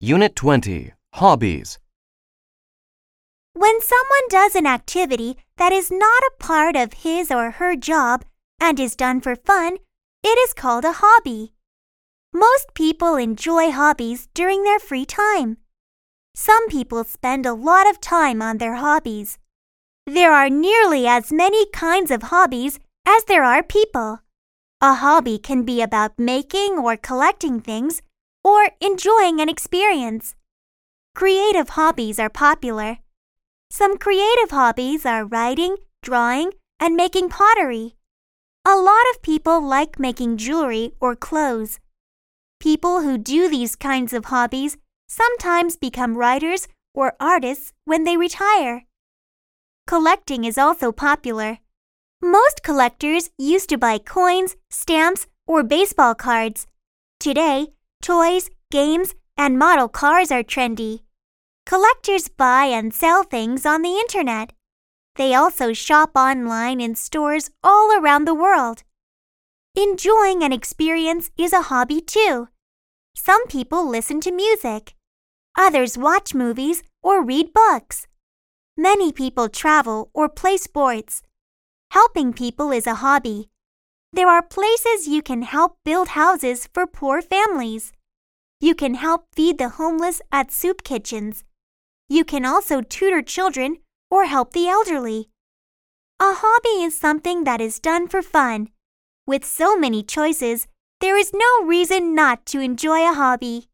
Unit 20 Hobbies. When someone does an activity that is not a part of his or her job and is done for fun, it is called a hobby. Most people enjoy hobbies during their free time. Some people spend a lot of time on their hobbies. There are nearly as many kinds of hobbies as there are people. A hobby can be about making or collecting things or enjoying an experience. Creative hobbies are popular. Some creative hobbies are writing, drawing, and making pottery. A lot of people like making jewelry or clothes. People who do these kinds of hobbies sometimes become writers or artists when they retire. Collecting is also popular. Most collectors used to buy coins, stamps, or baseball cards. Today, toys, games, and model cars are trendy. Collectors buy and sell things on the internet. They also shop online in stores all around the world. Enjoying an experience is a hobby too. Some people listen to music. Others watch movies or read books. Many people travel or play sports. Helping people is a hobby. There are places you can help build houses for poor families. You can help feed the homeless at soup kitchens. You can also tutor children or help the elderly. A hobby is something that is done for fun. With so many choices, there is no reason not to enjoy a hobby.